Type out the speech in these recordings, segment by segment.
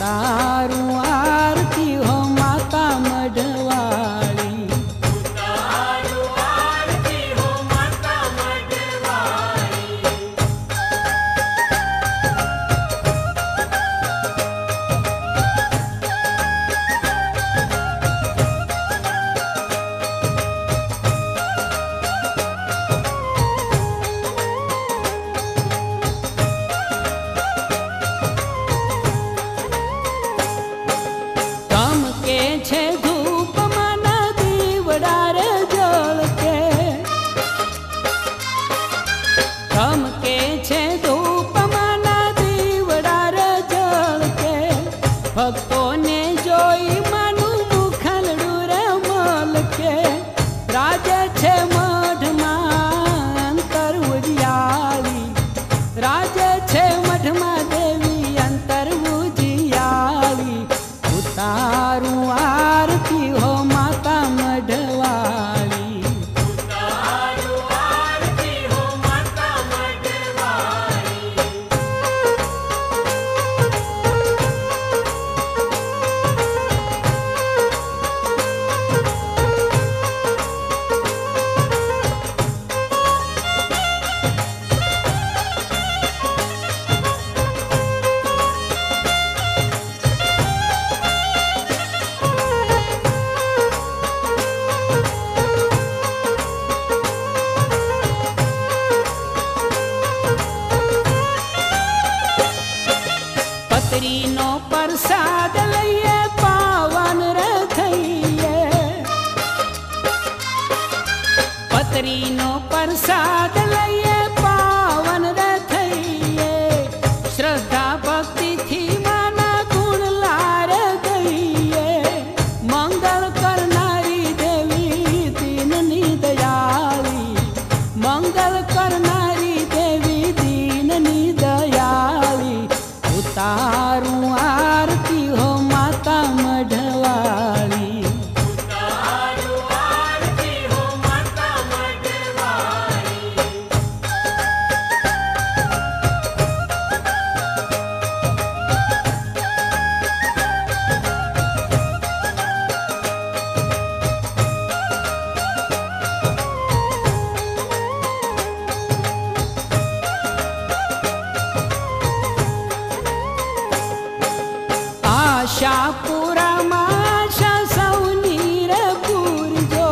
está no ar. ભક્તિનો પ્રસાદ લઈએ પાવન રે થઈએ. પતરીનો પ્રસાદ લઈએ शापुरमाशा सौनीर पूर्गो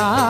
ता